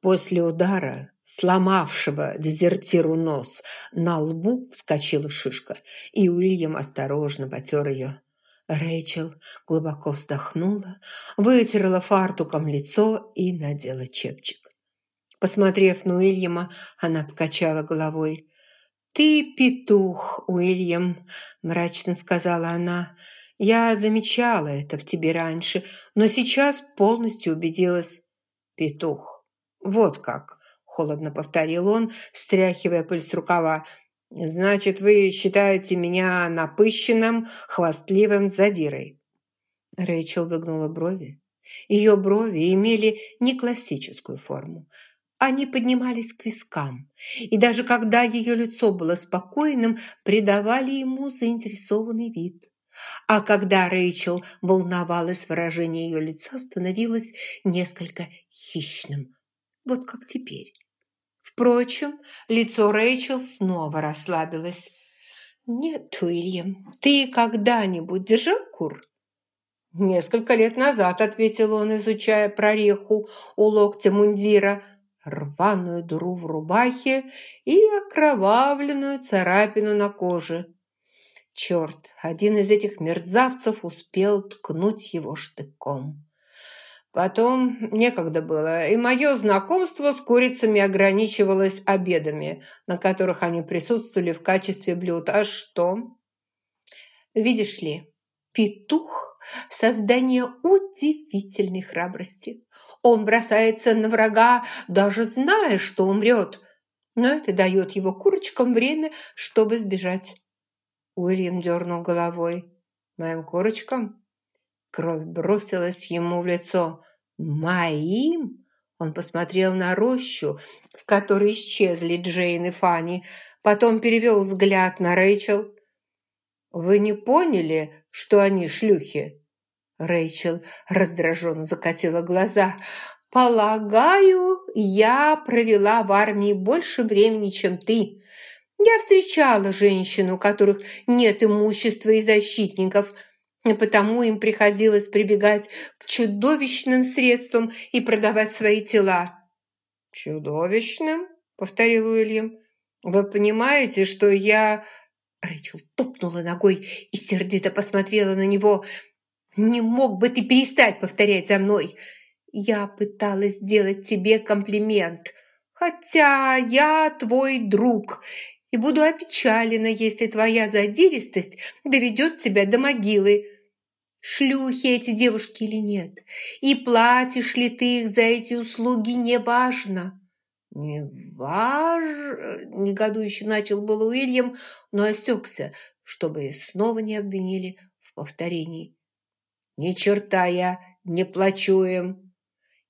После удара, сломавшего дезертиру нос, на лбу вскочила шишка, и Уильям осторожно потер ее. Рэйчел глубоко вздохнула, вытерла фартуком лицо и надела чепчик. Посмотрев на Уильяма, она покачала головой. «Ты петух, Уильям», – мрачно сказала она. «Я замечала это в тебе раньше, но сейчас полностью убедилась». «Петух, вот как», – холодно повторил он, стряхивая пыль с рукава. «Значит, вы считаете меня напыщенным, хвастливым задирой?» Рэйчел выгнула брови. Ее брови имели не классическую форму. Они поднимались к вискам, и даже когда ее лицо было спокойным, придавали ему заинтересованный вид. А когда Рэйчел волновалась, выражение ее лица становилось несколько хищным. Вот как теперь. Впрочем, лицо Рэйчел снова расслабилось. «Нет, Уильям, ты когда-нибудь держал кур?» «Несколько лет назад», — ответил он, изучая прореху у локтя мундира — рваную дыру в рубахе и окровавленную царапину на коже. Черт, один из этих мерзавцев успел ткнуть его штыком. Потом некогда было, и мое знакомство с курицами ограничивалось обедами, на которых они присутствовали в качестве блюд. А что? Видишь ли, петух – создание удивительной храбрости. Он бросается на врага, даже зная, что умрет. Но это дает его курочкам время, чтобы сбежать. Уильям дернул головой. «Моим курочкам?» Кровь бросилась ему в лицо. «Моим?» Он посмотрел на рощу, в которой исчезли Джейн и Фанни, потом перевел взгляд на Рэйчел. «Вы не поняли, что они шлюхи?» Рэйчел раздраженно закатила глаза. «Полагаю, я провела в армии больше времени, чем ты. Я встречала женщин, у которых нет имущества и защитников, и потому им приходилось прибегать к чудовищным средствам и продавать свои тела». «Чудовищным?» — повторил Уильям. «Вы понимаете, что я...» Рэйчел топнула ногой и сердито посмотрела на него – «Не мог бы ты перестать повторять за мной? Я пыталась сделать тебе комплимент, хотя я твой друг, и буду опечалена, если твоя задиристость доведет тебя до могилы. Шлюхи эти девушки или нет, и платишь ли ты их за эти услуги, неважно». «Не важ...» – негодующе начал был Уильям, но осекся, чтобы снова не обвинили в повторении. «Ни черта я не плачу им».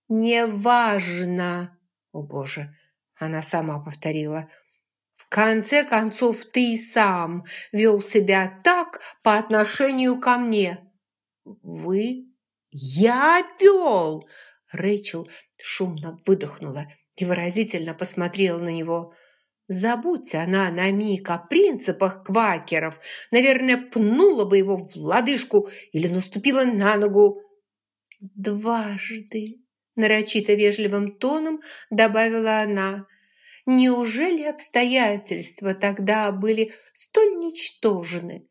«Неважно!» «О, Боже!» Она сама повторила. «В конце концов, ты сам вел себя так по отношению ко мне». «Вы?» «Я вел!» Рэйчел шумно выдохнула и выразительно посмотрела на него – Забудь она на миг о принципах квакеров, наверное, пнула бы его в лодыжку или наступила на ногу. «Дважды», – нарочито вежливым тоном добавила она, – «неужели обстоятельства тогда были столь ничтожны?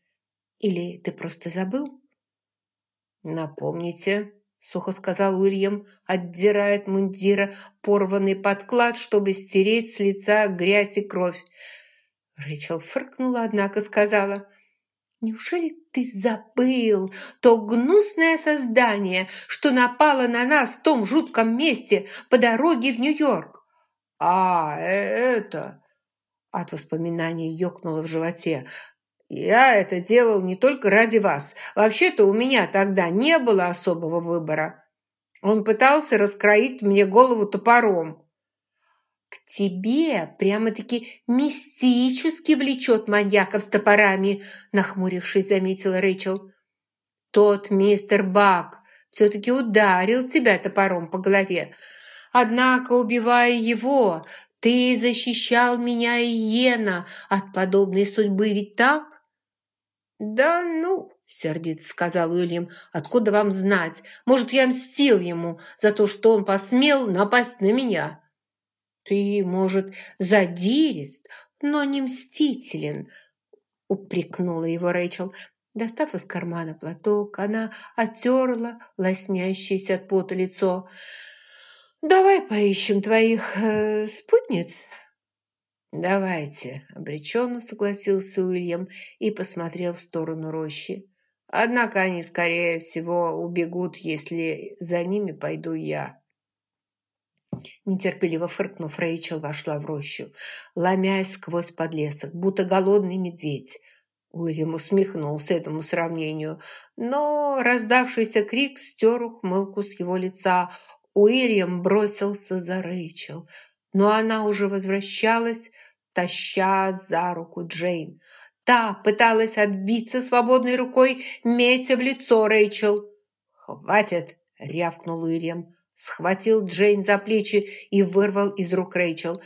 Или ты просто забыл?» «Напомните», – сухо сказал Уильям, отдирая от мундира порванный подклад, чтобы стереть с лица грязь и кровь. Рэйчел фыркнула, однако сказала, «Неужели ты забыл то гнусное создание, что напало на нас в том жутком месте по дороге в Нью-Йорк?» «А, э, это...» От воспоминаний ёкнуло в животе. Я это делал не только ради вас. Вообще-то у меня тогда не было особого выбора. Он пытался раскроить мне голову топором. «К тебе прямо-таки мистически влечет маньяков с топорами», нахмурившись, заметила Рэйчел. «Тот мистер Бак все-таки ударил тебя топором по голове. Однако, убивая его, ты защищал меня и Йена от подобной судьбы, ведь так?» «Да ну!» – сердито сказал Уильям. «Откуда вам знать? Может, я мстил ему за то, что он посмел напасть на меня?» Ты, может, задирист, но не мстителен, упрекнула его Рэйчел. Достав из кармана платок, она оттерла лоснящееся от пота лицо. «Давай поищем твоих э, спутниц». «Давайте», – обреченно согласился Уильям и посмотрел в сторону рощи. «Однако они, скорее всего, убегут, если за ними пойду я». Нетерпеливо фыркнув, Рэйчел вошла в рощу, ломясь сквозь подлесок, будто голодный медведь. Уильям усмехнулся этому сравнению, но раздавшийся крик стер ухмылку с его лица. Уильям бросился за Рэйчел, но она уже возвращалась, таща за руку Джейн. Та пыталась отбиться свободной рукой, метя в лицо Рэйчел. «Хватит!» – рявкнул Уильям схватил Джейн за плечи и вырвал из рук Рэйчел.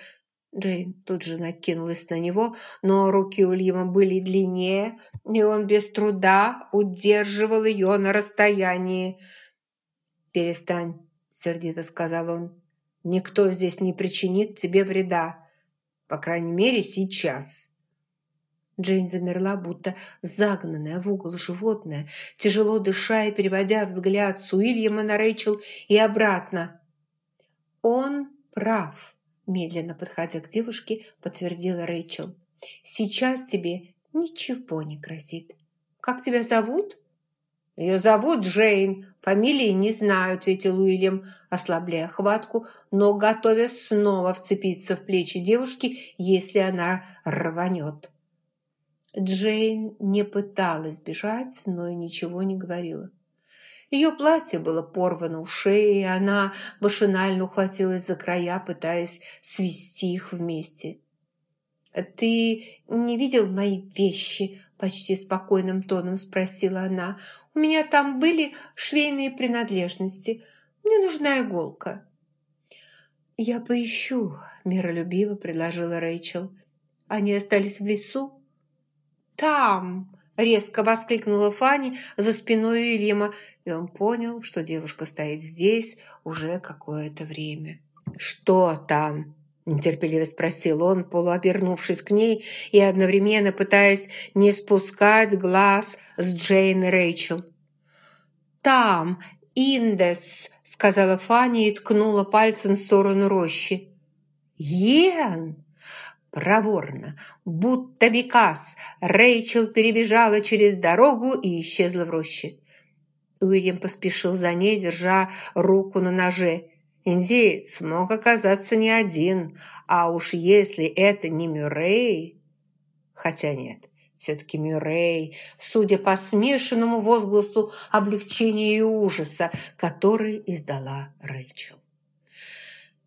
Джейн тут же накинулась на него, но руки Уильяма были длиннее, и он без труда удерживал ее на расстоянии. «Перестань», — сердито сказал он. «Никто здесь не причинит тебе вреда. По крайней мере, сейчас». Джейн замерла, будто загнанная в угол животное, тяжело дыша и переводя взгляд с Уильяма на Рэйчел и обратно. «Он прав», – медленно подходя к девушке, подтвердила Рэйчел. «Сейчас тебе ничего не грозит. Как тебя зовут?» «Ее зовут Джейн, фамилии не знаю», – ответил Уильям, ослабляя хватку, но готовясь снова вцепиться в плечи девушки, если она рванет. Джейн не пыталась бежать, но и ничего не говорила. Ее платье было порвано у шеи, и она машинально ухватилась за края, пытаясь свести их вместе. «Ты не видел мои вещи?» – почти спокойным тоном спросила она. «У меня там были швейные принадлежности. Мне нужна иголка». «Я поищу», – миролюбиво предложила Рэйчел. Они остались в лесу, там!» – резко воскликнула Фанни за спиной Уильяма, и он понял, что девушка стоит здесь уже какое-то время. «Что там?» – нетерпеливо спросил он, полуобернувшись к ней и одновременно пытаясь не спускать глаз с Джейн и Рэйчел. «Там! Индес!» – сказала Фанни и ткнула пальцем в сторону рощи. «Йен!» Проворно, будто бекас, Рэйчел перебежала через дорогу и исчезла в роще. Уильям поспешил за ней, держа руку на ноже. Индеец мог оказаться не один, а уж если это не Мюррей... Хотя нет, все-таки Мюррей, судя по смешанному возгласу облегчения и ужаса, который издала Рэйчел.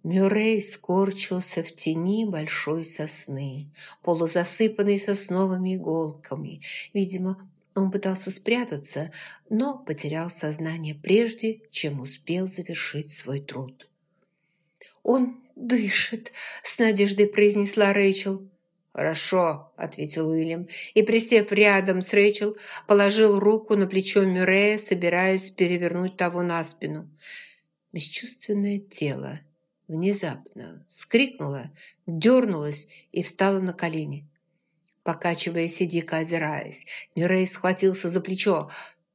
Мюррей скорчился в тени большой сосны, полузасыпанной сосновыми иголками. Видимо, он пытался спрятаться, но потерял сознание прежде, чем успел завершить свой труд. «Он дышит», — с надеждой произнесла Рэйчел. «Хорошо», — ответил Уильям, и, присев рядом с Рэйчел, положил руку на плечо Мюррея, собираясь перевернуть того на спину. Бесчувственное тело внезапно вскрикнула, дернулась и встала на колени. Покачиваясь и дико озираясь, Мюррей схватился за плечо,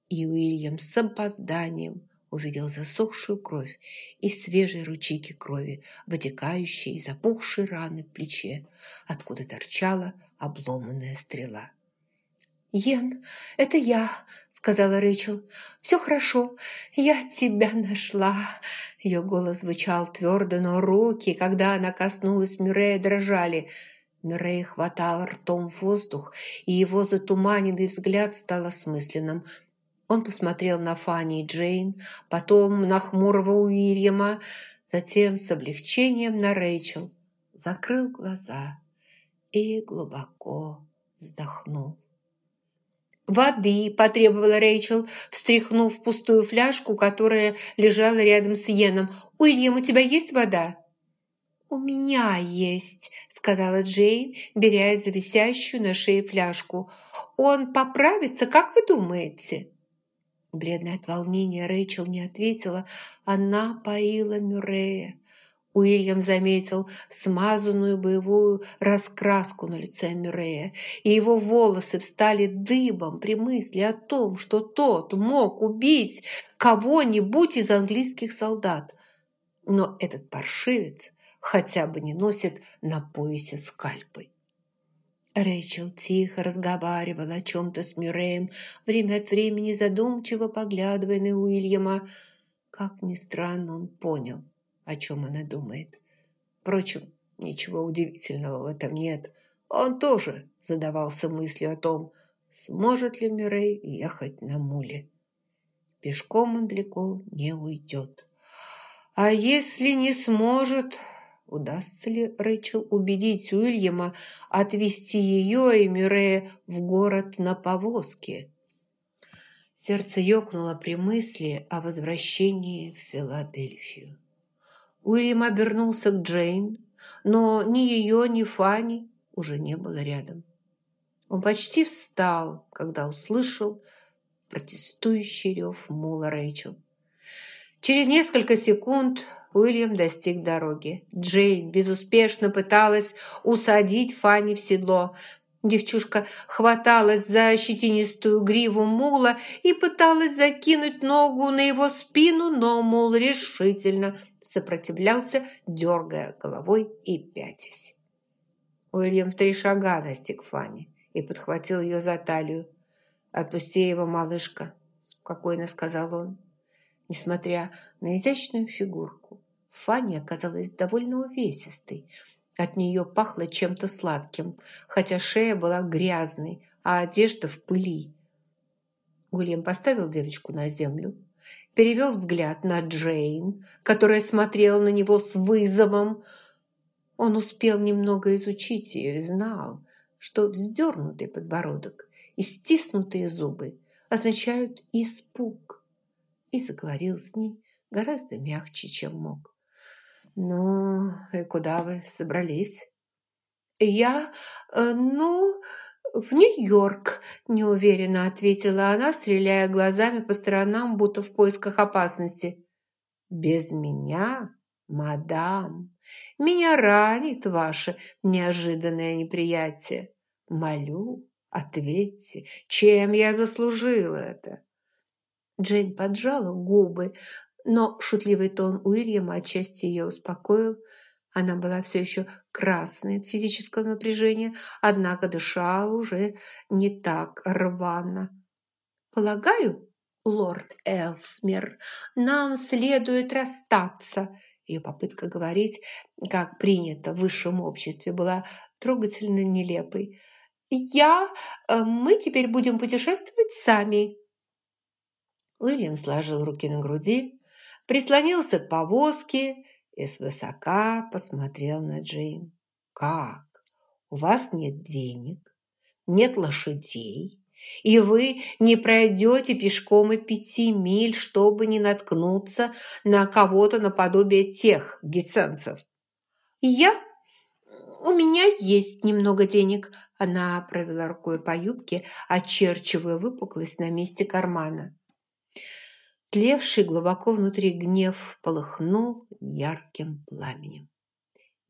и Уильям с опозданием увидел засохшую кровь и свежие ручейки крови, вытекающие из опухшей раны в плече, откуда торчала обломанная стрела. «Йен, это я», — сказала Рэйчел. «Все хорошо, я тебя нашла». Ее голос звучал твердо, но руки, когда она коснулась Мюррея, дрожали. Мюррей хватал ртом воздух, и его затуманенный взгляд стал осмысленным. Он посмотрел на Фанни и Джейн, потом на хмурого Уильяма, затем с облегчением на Рэйчел, закрыл глаза и глубоко вздохнул. «Воды!» – потребовала Рэйчел, встряхнув пустую фляжку, которая лежала рядом с Йеном. «Уильям, у тебя есть вода?» «У меня есть», – сказала Джейн, беря за висящую на шее фляжку. «Он поправится, как вы думаете?» Бледная от волнения Рэйчел не ответила. Она поила Мюррея. Уильям заметил смазанную боевую раскраску на лице Мюррея, и его волосы встали дыбом при мысли о том, что тот мог убить кого-нибудь из английских солдат. Но этот паршивец хотя бы не носит на поясе скальпы. Рэйчел тихо разговаривала о чем-то с Мюрреем, время от времени задумчиво поглядывая на Уильяма. Как ни странно, он понял, о чем она думает. Впрочем, ничего удивительного в этом нет. Он тоже задавался мыслью о том, сможет ли Мюррей ехать на муле. Пешком он далеко не уйдет. А если не сможет, удастся ли Рэйчел убедить Уильяма отвезти ее и Мюррея в город на повозке? Сердце ёкнуло при мысли о возвращении в Филадельфию. Уильям обернулся к Джейн, но ни ее, ни Фанни уже не было рядом. Он почти встал, когда услышал протестующий рев мула Рэйчел. Через несколько секунд Уильям достиг дороги. Джейн безуспешно пыталась усадить Фанни в седло. Девчушка хваталась за щетинистую гриву мула и пыталась закинуть ногу на его спину, но мул решительно сопротивлялся, дергая головой и пятясь. Уильям в три шага достиг Фанни и подхватил ее за талию. «Отпусти его, малышка», – спокойно сказал он. Несмотря на изящную фигурку, Фанни оказалась довольно увесистой. От нее пахло чем-то сладким, хотя шея была грязной, а одежда в пыли. Уильям поставил девочку на землю, перевел взгляд на Джейн, которая смотрела на него с вызовом. Он успел немного изучить ее и знал, что вздернутый подбородок и стиснутые зубы означают испуг. И заговорил с ней гораздо мягче, чем мог. «Ну, и куда вы собрались?» «Я... Э, ну...» «В Нью-Йорк», – неуверенно ответила она, стреляя глазами по сторонам, будто в поисках опасности. «Без меня, мадам, меня ранит ваше неожиданное неприятие. Молю, ответьте, чем я заслужила это?» Джейн поджала губы, но шутливый тон Уильяма отчасти ее успокоил – она была все еще красной от физического напряжения, однако дышала уже не так рвано. «Полагаю, лорд Элсмер, нам следует расстаться». Ее попытка говорить, как принято в высшем обществе, была трогательно нелепой. «Я... Э, мы теперь будем путешествовать сами». Уильям сложил руки на груди, прислонился к повозке и свысока посмотрел на Джейн. «Как? У вас нет денег, нет лошадей, и вы не пройдете пешком и пяти миль, чтобы не наткнуться на кого-то наподобие тех гессенцев?» «Я? У меня есть немного денег», она провела рукой по юбке, очерчивая выпуклость на месте кармана. Тлевший глубоко внутри гнев полыхнул ярким пламенем.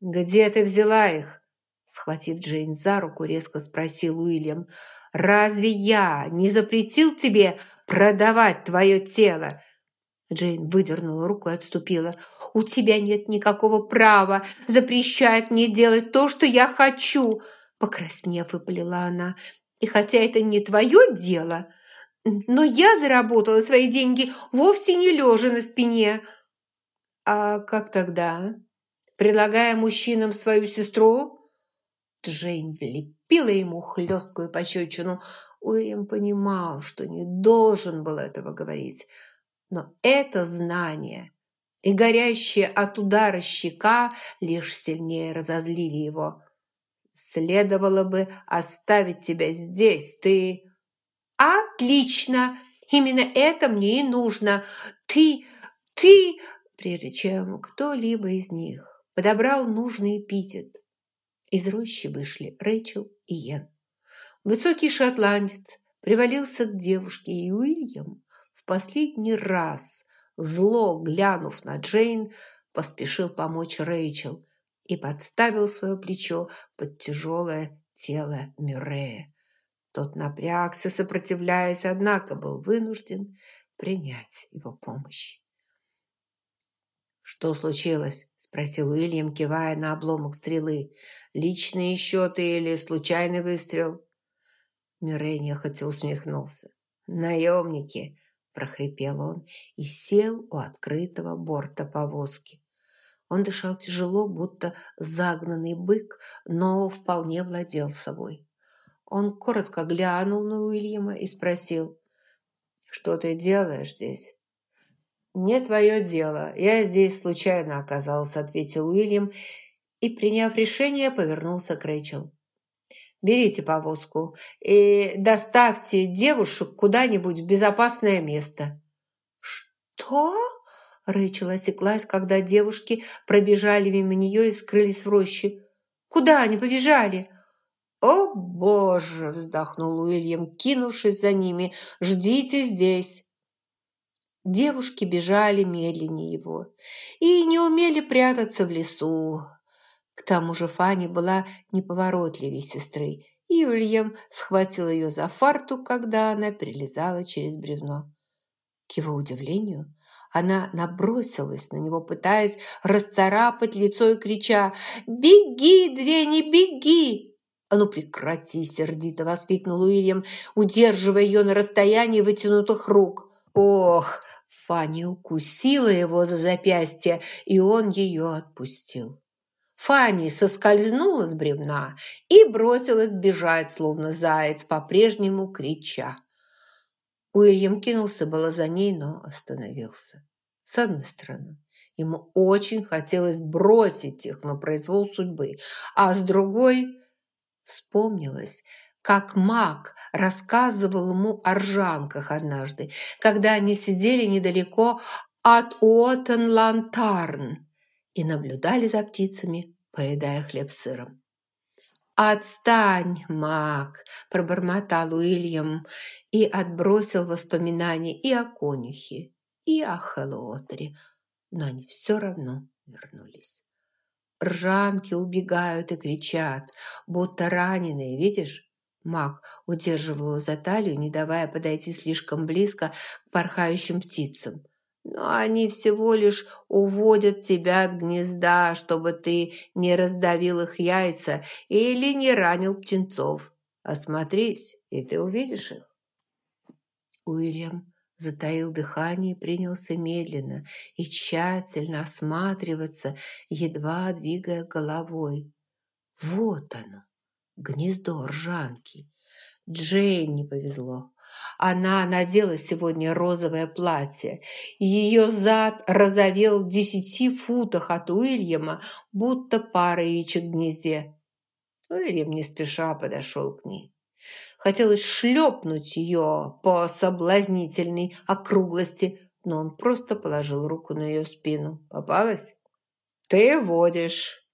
«Где ты взяла их?» Схватив Джейн за руку, резко спросил Уильям. «Разве я не запретил тебе продавать твое тело?» Джейн выдернула руку и отступила. «У тебя нет никакого права запрещать мне делать то, что я хочу!» Покраснев, выпалила она. «И хотя это не твое дело, но я заработала свои деньги вовсе не лежа на спине. А как тогда? Предлагая мужчинам свою сестру? Джейн влепила ему хлесткую пощечину. Уильям понимал, что не должен был этого говорить. Но это знание и горящая от удара щека лишь сильнее разозлили его. «Следовало бы оставить тебя здесь, ты...» «Отлично! Именно это мне и нужно! Ты, ты...» Прежде чем кто-либо из них подобрал нужный эпитет, из рощи вышли Рэйчел и Йен. Высокий шотландец привалился к девушке, и Уильям в последний раз, зло глянув на Джейн, поспешил помочь Рэйчел и подставил свое плечо под тяжелое тело Мюррея. Тот напрягся, сопротивляясь, однако был вынужден принять его помощь. «Что случилось?» – спросил Уильям, кивая на обломок стрелы. «Личные счеты или случайный выстрел?» Мюррей нехотя усмехнулся. «Наемники!» – прохрипел он и сел у открытого борта повозки. Он дышал тяжело, будто загнанный бык, но вполне владел собой. Он коротко глянул на Уильяма и спросил, «Что ты делаешь здесь?» «Не твое дело. Я здесь случайно оказался», – ответил Уильям и, приняв решение, повернулся к Рэйчел. «Берите повозку и доставьте девушек куда-нибудь в безопасное место». «Что?» – Рэйчел осеклась, когда девушки пробежали мимо нее и скрылись в роще. «Куда они побежали?» «О, боже!» – вздохнул Уильям, кинувшись за ними. «Ждите здесь!» Девушки бежали медленнее его и не умели прятаться в лесу. К тому же Фанни была неповоротливей сестры, и Уильям схватил ее за фартук, когда она перелезала через бревно. К его удивлению, она набросилась на него, пытаясь расцарапать лицо и крича «Беги, Двени, беги!» «А ну прекрати!» – сердито воскликнул Уильям, удерживая ее на расстоянии вытянутых рук. Ох, Фанни укусила его за запястье, и он ее отпустил. Фанни соскользнула с бревна и бросилась бежать, словно заяц, по-прежнему крича. Уильям кинулся было за ней, но остановился. С одной стороны, ему очень хотелось бросить их на произвол судьбы, а с другой вспомнилось, как маг рассказывал ему о ржанках однажды, когда они сидели недалеко от Уоттен-Лантарн и наблюдали за птицами, поедая хлеб сыром. «Отстань, маг!» – пробормотал Уильям и отбросил воспоминания и о конюхе, и о Хэллоутере, но они все равно вернулись. Ржанки убегают и кричат, будто раненые, видишь? Маг удерживал его за талию, не давая подойти слишком близко к порхающим птицам. «Но они всего лишь уводят тебя от гнезда, чтобы ты не раздавил их яйца или не ранил птенцов. Осмотрись, и ты увидишь их». Уильям затаил дыхание и принялся медленно и тщательно осматриваться, едва двигая головой. Вот оно, гнездо ржанки. Джейн не повезло. Она надела сегодня розовое платье. Ее зад разовел в десяти футах от Уильяма, будто пара яичек в гнезде. Уильям не спеша подошел к ней. Хотелось шлепнуть ее по соблазнительной округлости, но он просто положил руку на ее спину. «Попалась?» «Ты водишь!»